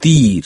তীর